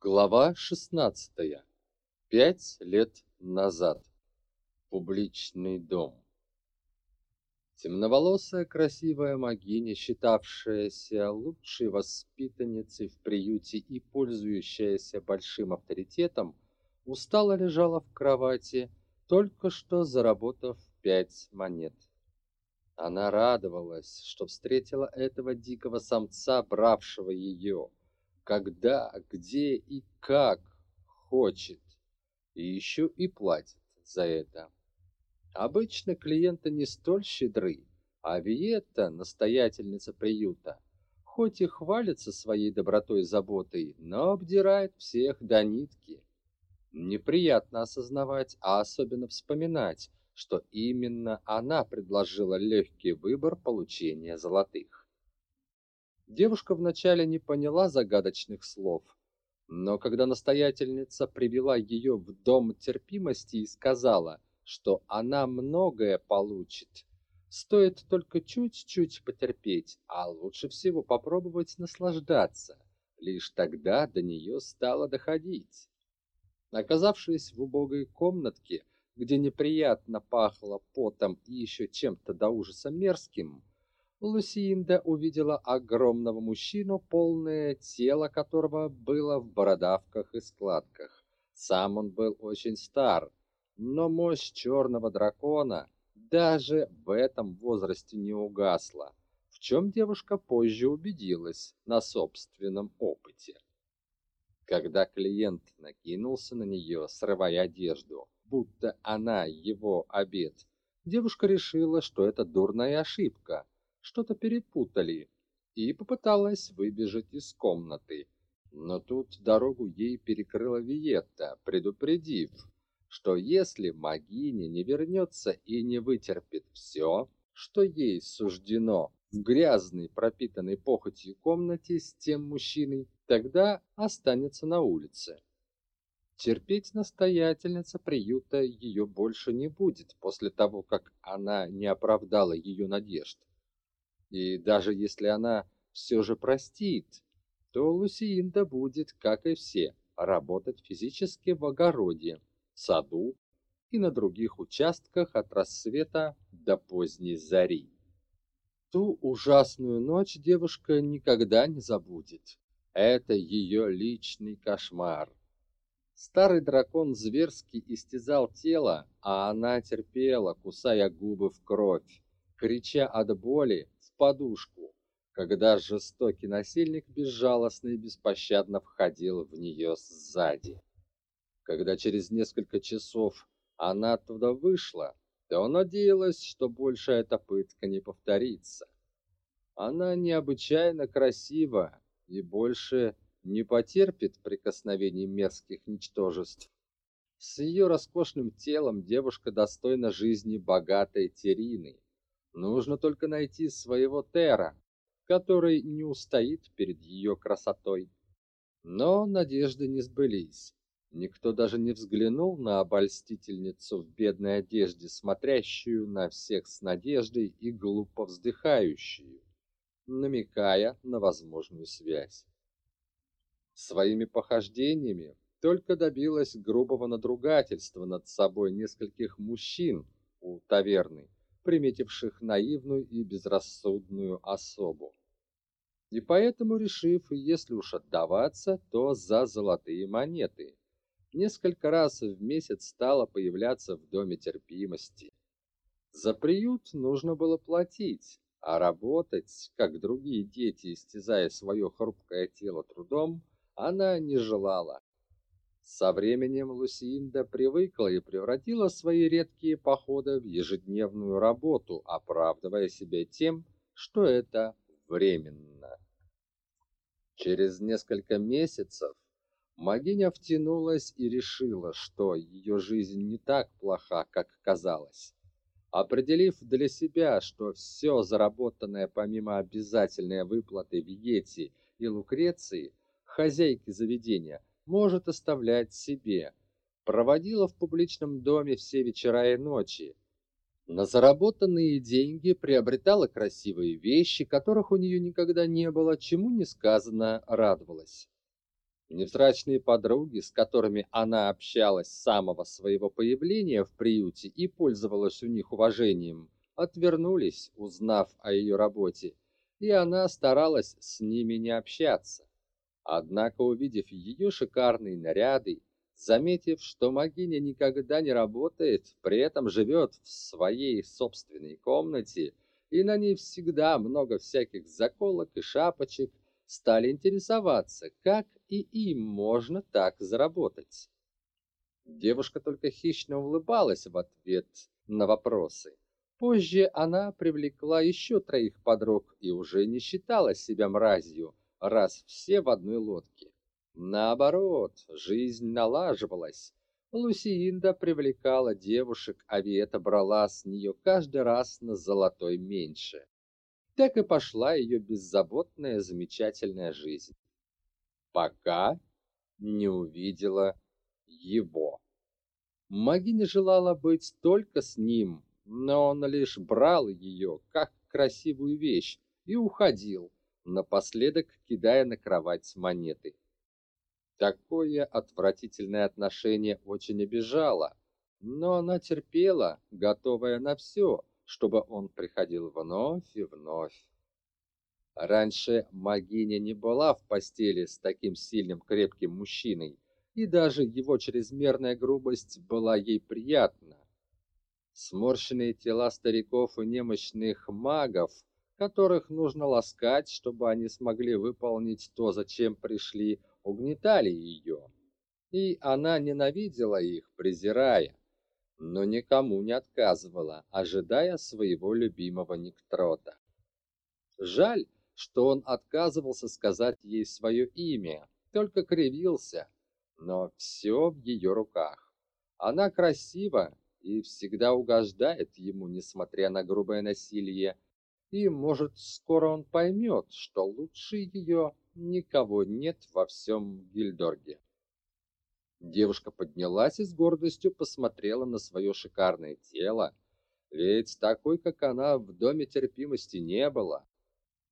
Глава 16. Пять лет назад. Публичный дом. Темноволосая красивая могиня, считавшаяся лучшей воспитанницей в приюте и пользующаяся большим авторитетом, устало лежала в кровати, только что заработав пять монет. Она радовалась, что встретила этого дикого самца, бравшего ее когда, где и как хочет, и еще и платит за это. Обычно клиенты не столь щедры, а Виетта, настоятельница приюта, хоть и хвалится своей добротой и заботой, но обдирает всех до нитки. Неприятно осознавать, а особенно вспоминать, что именно она предложила легкий выбор получения золотых. Девушка вначале не поняла загадочных слов, но когда настоятельница привела ее в дом терпимости и сказала, что она многое получит, стоит только чуть-чуть потерпеть, а лучше всего попробовать наслаждаться, лишь тогда до нее стало доходить. Оказавшись в убогой комнатке, где неприятно пахло потом и еще чем-то до ужаса мерзким, Лусинда увидела огромного мужчину, полное тело которого было в бородавках и складках. Сам он был очень стар, но мощь черного дракона даже в этом возрасте не угасла, в чем девушка позже убедилась на собственном опыте. Когда клиент накинулся на нее, срывая одежду, будто она его обед, девушка решила, что это дурная ошибка – что-то перепутали и попыталась выбежать из комнаты. Но тут дорогу ей перекрыла Виетта, предупредив, что если Магиня не вернется и не вытерпит все, что ей суждено в грязной, пропитанной похотью комнате с тем мужчиной, тогда останется на улице. Терпеть настоятельница приюта ее больше не будет после того, как она не оправдала ее надежд. И даже если она все же простит, то Лусиинда будет, как и все, работать физически в огороде, саду и на других участках от рассвета до поздней зари. Ту ужасную ночь девушка никогда не забудет. Это ее личный кошмар. Старый дракон зверски истязал тело, а она терпела, кусая губы в кровь, крича от боли подушку, когда жестокий насильник безжалостно и беспощадно входил в нее сзади. Когда через несколько часов она оттуда вышла, то надеялась, что больше эта пытка не повторится. Она необычайно красива и больше не потерпит прикосновений мерзких ничтожеств. С ее роскошным телом девушка достойна жизни богатой Терины, Нужно только найти своего Тера, который не устоит перед ее красотой. Но надежды не сбылись. Никто даже не взглянул на обольстительницу в бедной одежде, смотрящую на всех с надеждой и глупо вздыхающую, намекая на возможную связь. Своими похождениями только добилась грубого надругательства над собой нескольких мужчин у таверны, приметивших наивную и безрассудную особу. И поэтому, решив, если уж отдаваться, то за золотые монеты, несколько раз в месяц стала появляться в доме терпимости. За приют нужно было платить, а работать, как другие дети, истязая свое хрупкое тело трудом, она не желала. Со временем Лусинда привыкла и превратила свои редкие походы в ежедневную работу, оправдывая себя тем, что это временно. Через несколько месяцев Магиня втянулась и решила, что ее жизнь не так плоха, как казалось. Определив для себя, что все заработанное помимо обязательной выплаты Виети и Лукреции, хозяйки заведения, может оставлять себе. Проводила в публичном доме все вечера и ночи. На заработанные деньги приобретала красивые вещи, которых у нее никогда не было, чему несказанно радовалась. Невзрачные подруги, с которыми она общалась с самого своего появления в приюте и пользовалась у них уважением, отвернулись, узнав о ее работе, и она старалась с ними не общаться. Однако, увидев ее шикарные наряды, заметив, что Магиня никогда не работает, при этом живет в своей собственной комнате, и на ней всегда много всяких заколок и шапочек, стали интересоваться, как и им можно так заработать. Девушка только хищно улыбалась в ответ на вопросы. Позже она привлекла еще троих подруг и уже не считала себя мразью, раз все в одной лодке. Наоборот, жизнь налаживалась. Лусиинда привлекала девушек, а Виета брала с нее каждый раз на золотой меньше. Так и пошла ее беззаботная замечательная жизнь. Пока не увидела его. Магиня желала быть только с ним, но он лишь брал ее, как красивую вещь, и уходил, напоследок кидая на кровать монеты. Такое отвратительное отношение очень обижало, но она терпела, готовая на все, чтобы он приходил вновь и вновь. Раньше Магиня не была в постели с таким сильным крепким мужчиной, и даже его чрезмерная грубость была ей приятна. Сморщенные тела стариков и немощных магов, которых нужно ласкать, чтобы они смогли выполнить то, зачем пришли, угнетали ее. И она ненавидела их, презирая, но никому не отказывала, ожидая своего любимого Никтрота. Жаль, что он отказывался сказать ей свое имя, только кривился, но все в ее руках. Она красива и всегда угождает ему, несмотря на грубое насилие, и, может, скоро он поймет, что лучше ее никого нет во всем Гильдорге. Девушка поднялась и с гордостью посмотрела на свое шикарное тело, ведь такой, как она, в доме терпимости не было.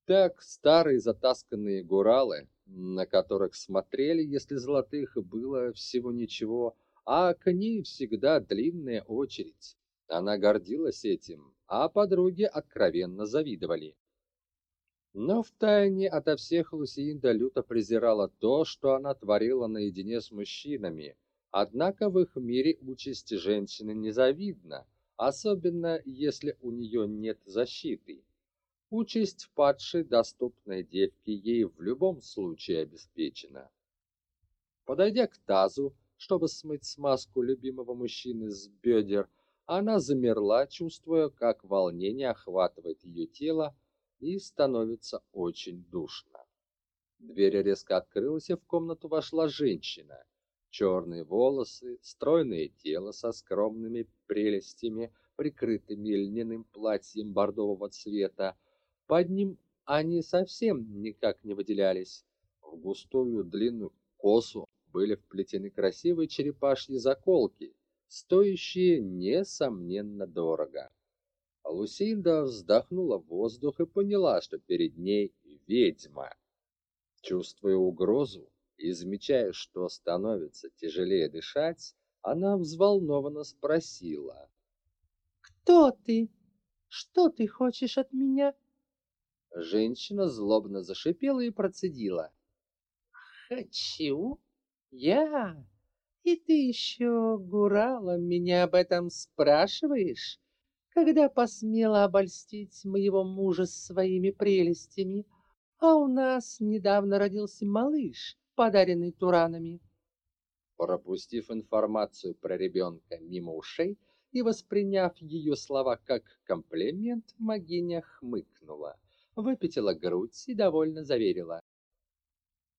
Так старые затасканные гуралы, на которых смотрели, если золотых было всего ничего, а к ней всегда длинная очередь. Она гордилась этим, а подруги откровенно завидовали. Но втайне ото всех Лусиинда люто презирала то, что она творила наедине с мужчинами. Однако в их мире участь женщины незавидна, особенно если у нее нет защиты. Участь падшей доступной девки ей в любом случае обеспечена. Подойдя к тазу, чтобы смыть смазку любимого мужчины с бедер, она замерла, чувствуя, как волнение охватывает ее тело и становится очень душно. Дверь резко открылась, и в комнату вошла женщина. Черные волосы, стройное тело со скромными прелестями, прикрытыми льняным платьем бордового цвета. Под ним они совсем никак не выделялись. В густую длинную косу были вплетены красивые черепашьи заколки, стоящие несомненно дорого. Лусинда вздохнула в воздух и поняла, что перед ней ведьма. Чувствуя угрозу и замечая, что становится тяжелее дышать, она взволнованно спросила. «Кто ты? Что ты хочешь от меня?» Женщина злобно зашипела и процедила. «Хочу? Я? И ты еще, Гурала, меня об этом спрашиваешь? Когда посмела обольстить моего мужа своими прелестями, а у нас недавно родился малыш, подаренный туранами?» Пропустив информацию про ребенка мимо ушей и восприняв ее слова как комплимент, Магиня хмыкнула выпятила грудь и довольно заверила.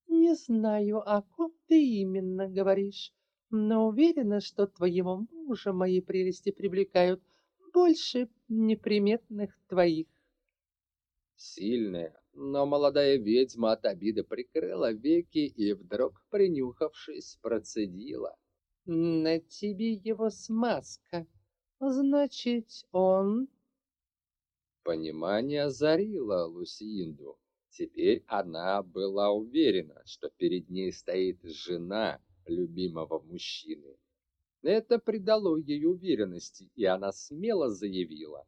«Не знаю, о ком ты именно говоришь, но уверена, что твоего мужа мои прелести привлекают больше неприметных твоих». Сильная, но молодая ведьма от обиды прикрыла веки и вдруг, принюхавшись, процедила. «На тебе его смазка. Значит, он Понимание озарило Лусинду. Теперь она была уверена, что перед ней стоит жена любимого мужчины. Это придало ей уверенности, и она смело заявила.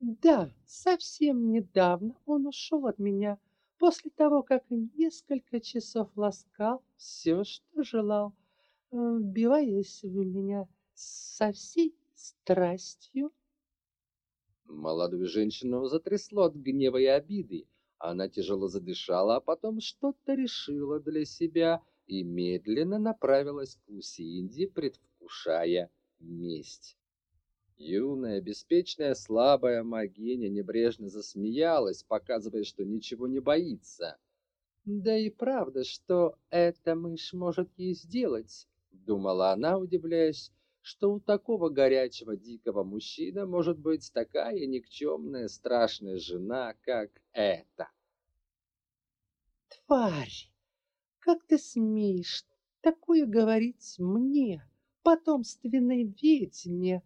«Да, совсем недавно он ушел от меня, после того, как несколько часов ласкал все, что желал, э, вбиваясь в меня со всей страстью. Молодую женщину затрясло от гнева и обиды. Она тяжело задышала, а потом что-то решила для себя и медленно направилась к Лусинде, предвкушая месть. Юная, беспечная, слабая Магиня небрежно засмеялась, показывая, что ничего не боится. «Да и правда, что эта мышь может ей сделать?» — думала она, удивляясь, что у такого горячего дикого мужчины может быть такая никчемная страшная жена, как эта. «Тварь! Как ты смеешь такое говорить мне, потомственной ведьме?»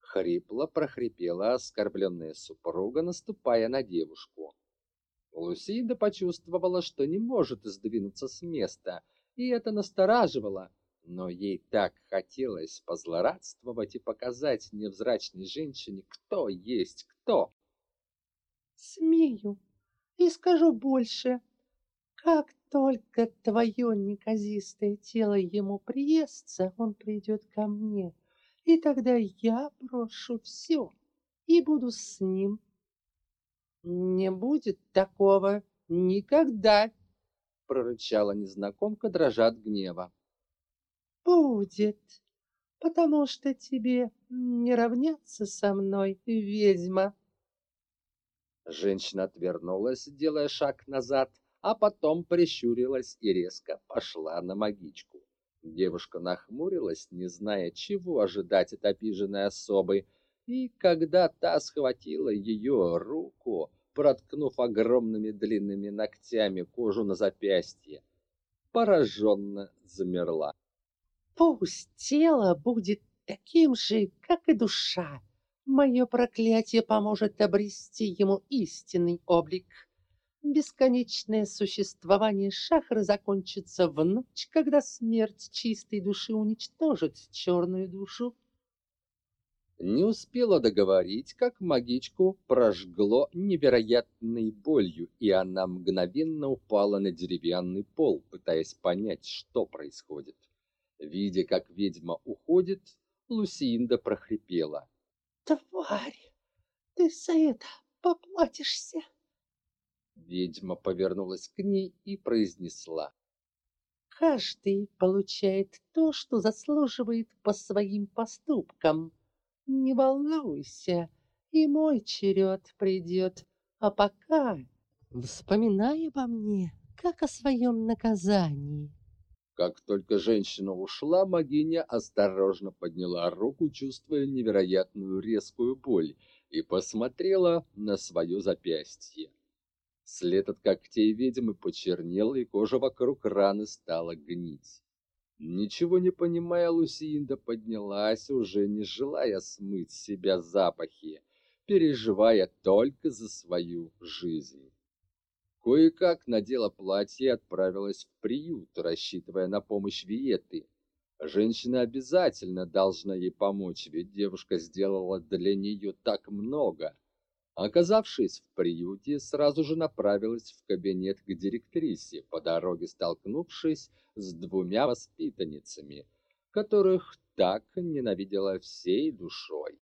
Хрипло прохрипела оскорбленная супруга, наступая на девушку. Лусинда почувствовала, что не может сдвинуться с места, и это настораживало, но ей так хотелось позлорадствовать и показать невзрачной женщине, кто есть кто. «Смею и скажу больше. Как только твое неказистое тело ему приестся, он придет ко мне» и тогда я брошу все и буду с ним. Не будет такого никогда, прорычала незнакомка, дрожа от гнева. Будет, потому что тебе не равняться со мной, ведьма. Женщина отвернулась, делая шаг назад, а потом прищурилась и резко пошла на магичку. Девушка нахмурилась, не зная, чего ожидать от обиженной особы, и когда та схватила ее руку, проткнув огромными длинными ногтями кожу на запястье, пораженно замерла. «Пусть тело будет таким же, как и душа. Мое проклятие поможет обрести ему истинный облик», Бесконечное существование Шахры закончится в ночь, когда смерть чистой души уничтожит черную душу. Не успела договорить, как магичку прожгло невероятной болью, и она мгновенно упала на деревянный пол, пытаясь понять, что происходит. Видя, как ведьма уходит, Лусинда прохрипела. «Тварь, ты за это поплатишься!» Ведьма повернулась к ней и произнесла. «Каждый получает то, что заслуживает по своим поступкам. Не волнуйся, и мой черед придет. А пока вспоминай обо мне, как о своем наказании». Как только женщина ушла, Магиня осторожно подняла руку, чувствуя невероятную резкую боль, и посмотрела на свое запястье. След от когтей ведьмы почернел, и кожа вокруг раны стала гнить. Ничего не понимая, Лусинда поднялась, уже не желая смыть с себя запахи, переживая только за свою жизнь. Кое-как надела платье и отправилась в приют, рассчитывая на помощь Виеты. Женщина обязательно должна ей помочь, ведь девушка сделала для нее так много — Оказавшись в приюте, сразу же направилась в кабинет к директрисе, по дороге столкнувшись с двумя воспитанницами, которых так ненавидела всей душой.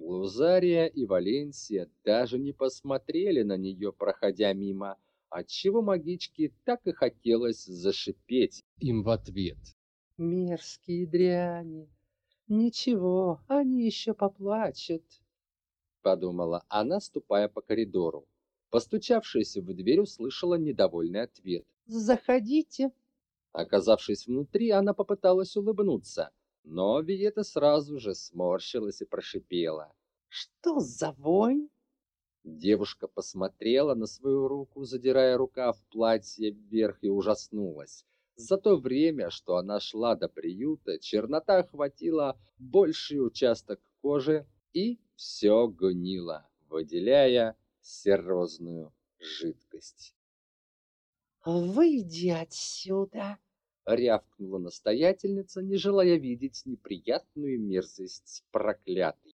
Лузария и Валенсия даже не посмотрели на нее, проходя мимо, отчего магичке так и хотелось зашипеть им в ответ. «Мерзкие дряни! Ничего, они еще поплачут!» Подумала она, ступая по коридору. Постучавшись в дверь, услышала недовольный ответ. «Заходите». Оказавшись внутри, она попыталась улыбнуться, но Виета сразу же сморщилась и прошипела. «Что за вонь?» Девушка посмотрела на свою руку, задирая рукав платья вверх и ужаснулась. За то время, что она шла до приюта, чернота охватила больший участок кожи и все гнило, выделяя серозную жидкость. «Выйди отсюда!» — рявкнула настоятельница, не желая видеть неприятную мерзость проклятой.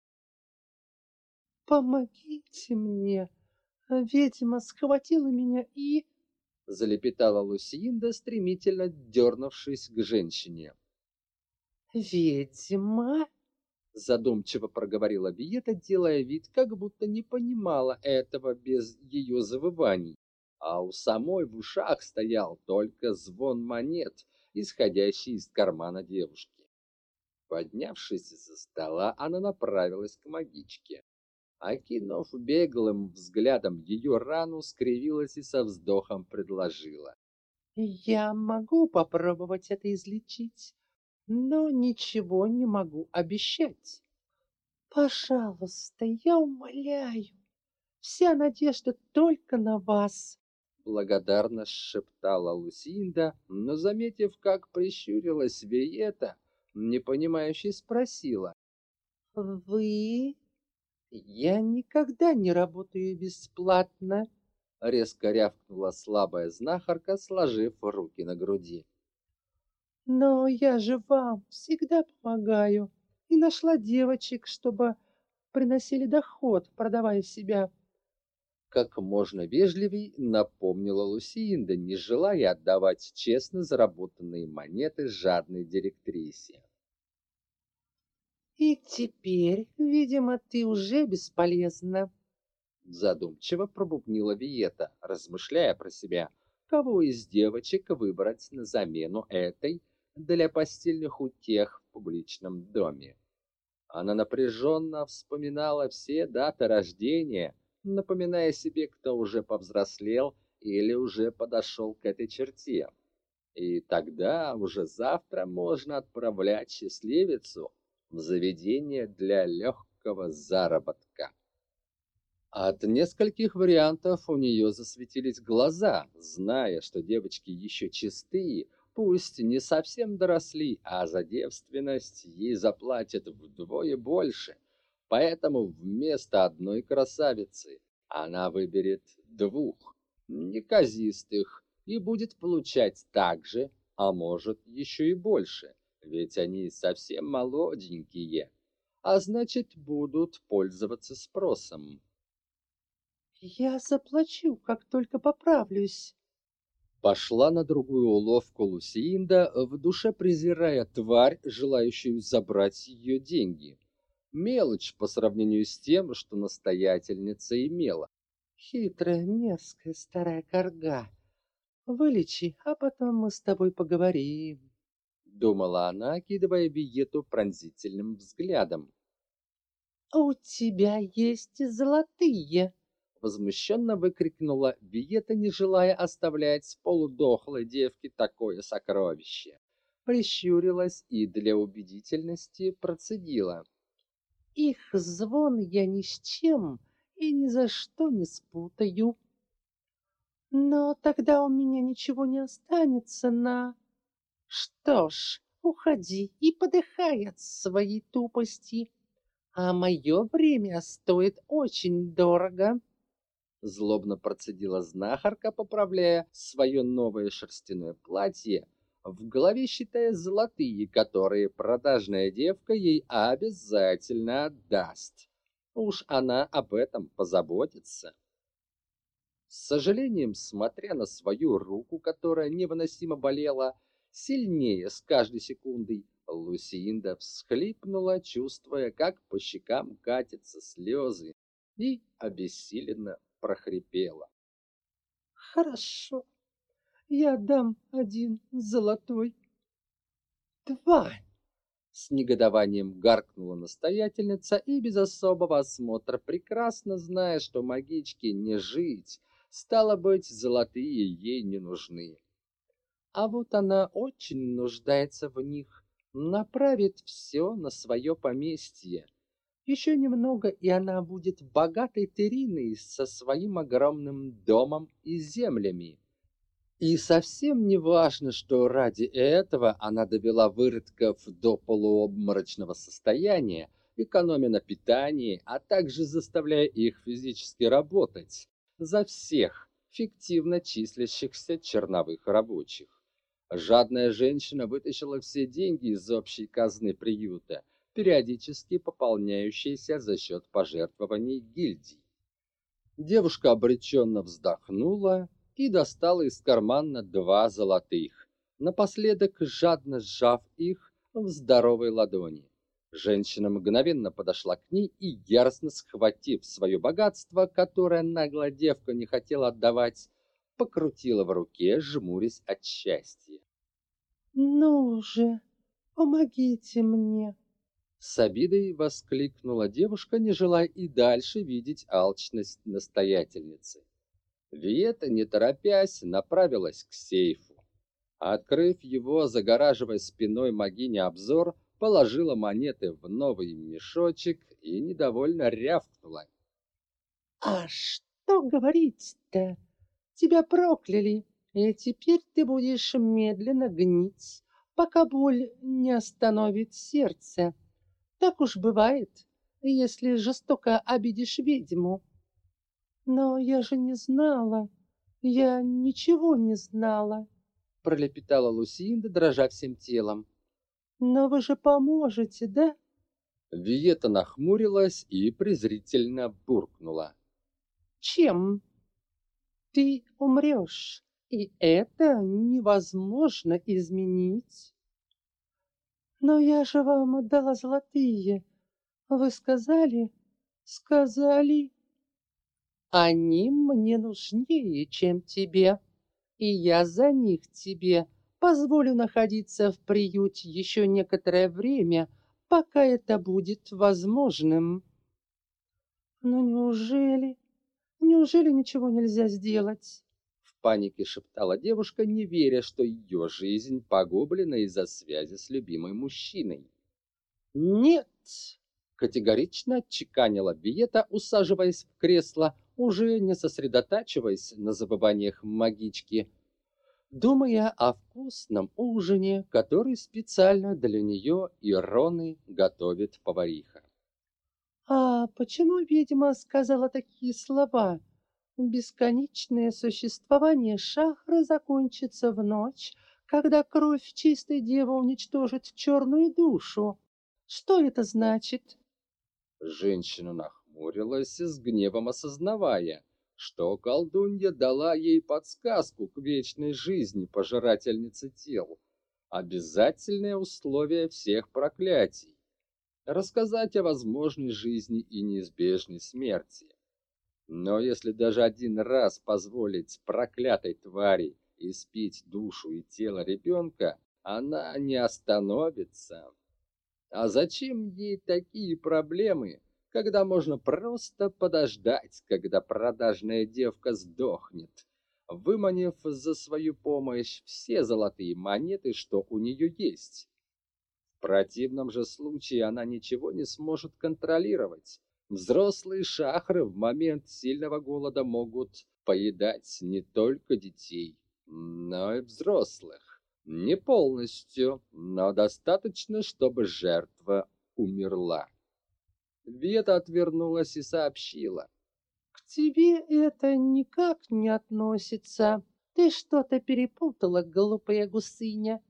«Помогите мне! Ведьма схватила меня и...» — залепетала Лусинда, стремительно дернувшись к женщине. «Ведьма?» — задумчиво проговорила Биета, делая вид, как будто не понимала этого без ее завываний. А у самой в ушах стоял только звон монет, исходящий из кармана девушки. Поднявшись из-за стола, она направилась к магичке. Окинув беглым взглядом ее рану, скривилась и со вздохом предложила. «Я могу попробовать это излечить, но ничего не могу обещать. Пожалуйста, я умоляю, вся надежда только на вас. Благодарно шептала Лусинда, но, заметив, как прищурилась Виета, непонимающе спросила. «Вы? Я никогда не работаю бесплатно!» Резко рявкнула слабая знахарка, сложив руки на груди. Но я же вам всегда помогаю и нашла девочек, чтобы приносили доход, продавая себя. Как можно вежливей напомнила Лусинда, не желая отдавать честно заработанные монеты жадной директрисе. И теперь, видимо, ты уже бесполезна. Задумчиво пробубнила Виета, размышляя про себя, кого из девочек выбрать на замену этой для постельных утех в публичном доме. Она напряженно вспоминала все даты рождения, напоминая себе, кто уже повзрослел или уже подошел к этой черте. И тогда уже завтра можно отправлять счастливицу в заведение для легкого заработка. От нескольких вариантов у нее засветились глаза, зная, что девочки еще чистые, пусть не совсем доросли, а за девственность ей заплатят вдвое больше. Поэтому вместо одной красавицы она выберет двух, неказистых, и будет получать так же, а может еще и больше, ведь они совсем молоденькие, а значит будут пользоваться спросом. «Я заплачу, как только поправлюсь», Пошла на другую уловку Лусиинда, в душе презирая тварь, желающую забрать ее деньги. Мелочь по сравнению с тем, что настоятельница имела. «Хитрая, мерзкая старая корга. Вылечи, а потом мы с тобой поговорим», — думала она, окидывая Виету пронзительным взглядом. «У тебя есть золотые», возмущенно выкрикнула Виета, не желая оставлять полудохлой девке такое сокровище. Прищурилась и для убедительности процедила. Их звон я ни с чем и ни за что не спутаю. Но тогда у меня ничего не останется на... Что ж, уходи и подыхай от своей тупости. А мое время стоит очень дорого. Злобно процедила знахарка, поправляя свое новое шерстяное платье, в голове считая золотые, которые продажная девка ей обязательно отдаст. Уж она об этом позаботится. С сожалением, смотря на свою руку, которая невыносимо болела, сильнее с каждой секундой, Лусинда всхлипнула, чувствуя, как по щекам катятся слезы, и обессиленно прохрипела. Хорошо, я дам один золотой. Два. С негодованием гаркнула настоятельница и без особого осмотра, прекрасно зная, что магичке не жить, стало быть, золотые ей не нужны. А вот она очень нуждается в них, направит все на свое поместье, еще немного, и она будет богатой Териной со своим огромным домом и землями. И совсем не важно, что ради этого она довела выродков до полуобморочного состояния, экономя на питании, а также заставляя их физически работать за всех, фиктивно числящихся черновых рабочих. Жадная женщина вытащила все деньги из общей казны приюта, периодически пополняющиеся за счет пожертвований гильдий. Девушка обреченно вздохнула и достала из кармана два золотых, напоследок жадно сжав их в здоровой ладони. Женщина мгновенно подошла к ней и, яростно схватив свое богатство, которое наглая девка не хотела отдавать, покрутила в руке, жмурясь от счастья. «Ну же, помогите мне!» С обидой воскликнула девушка, не желая и дальше видеть алчность настоятельницы. Виета, не торопясь, направилась к сейфу. Открыв его, загораживая спиной могиня обзор, положила монеты в новый мешочек и недовольно рявкнула. «А что говорить-то? Тебя прокляли, и теперь ты будешь медленно гнить, пока боль не остановит сердце. Так уж бывает, если жестоко обидишь ведьму. Но я же не знала, я ничего не знала», пролепетала Лусинда, дрожа всем телом. Но вы же поможете, да? Виета нахмурилась и презрительно буркнула. Чем? Ты умрешь, и это невозможно изменить. Но я же вам отдала золотые. Вы сказали? Сказали. Они мне нужнее, чем тебе, и я за них тебе Позволю находиться в приюте еще некоторое время, пока это будет возможным. Но неужели, неужели ничего нельзя сделать? Панике шептала девушка, не веря, что ее жизнь погублена из-за связи с любимым мужчиной. Нет, категорично отчеканила Биета, усаживаясь в кресло, уже не сосредотачиваясь на забываниях магички, думая о вкусном ужине, который специально для нее и Роны готовит повариха. «А почему ведьма сказала такие слова? Бесконечное существование Шахры закончится в ночь, когда кровь чистой девы уничтожит черную душу. Что это значит?» Женщина нахмурилась, с гневом осознавая, что колдунья дала ей подсказку к вечной жизни пожирательницы тел, обязательное условие всех проклятий, рассказать о возможной жизни и неизбежной смерти. Но если даже один раз позволить проклятой твари испить душу и тело ребенка, она не остановится. А зачем ей такие проблемы, когда можно просто подождать, когда продажная девка сдохнет, выманив за свою помощь все золотые монеты, что у нее есть. В противном же случае она ничего не сможет контролировать. Взрослые шахры в момент сильного голода могут поедать не только детей, но и взрослых. Не полностью, но достаточно, чтобы жертва умерла. Вета отвернулась и сообщила. «К тебе это никак не относится. Ты что-то перепутала, глупая гусыня.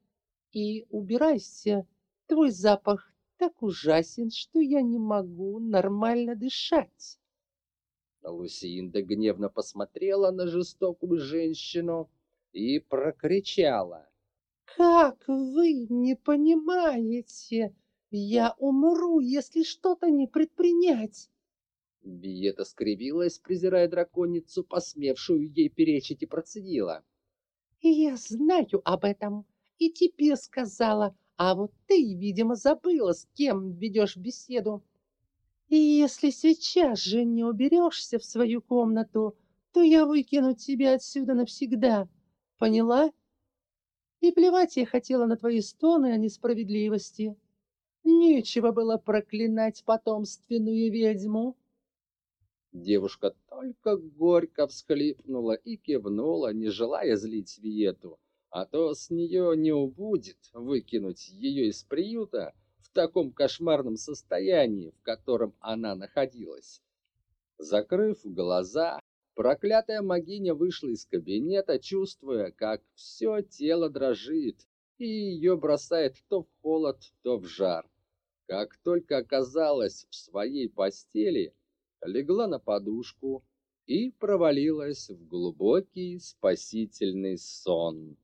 И убирайся. Твой запах так ужасен, что я не могу нормально дышать». Лусинда гневно посмотрела на жестокую женщину и прокричала. «Как вы не понимаете? Я умру, если что-то не предпринять. Биета скривилась, презирая драконицу, посмевшую ей перечить, и процедила. «Я знаю об этом, и тебе сказала, а вот ты, видимо, забыла, с кем ведешь беседу. И если сейчас же не уберешься в свою комнату, то я выкину тебя отсюда навсегда. Поняла? И плевать я хотела на твои стоны о несправедливости. Нечего было проклинать потомственную ведьму. Девушка только горько всхлипнула и кивнула, не желая злить Виету, а то с нее не убудет выкинуть ее из приюта в таком кошмарном состоянии, в котором она находилась. Закрыв глаза, Проклятая могиня вышла из кабинета, чувствуя, как все тело дрожит, и ее бросает то в холод, то в жар. Как только оказалась в своей постели, легла на подушку и провалилась в глубокий спасительный сон.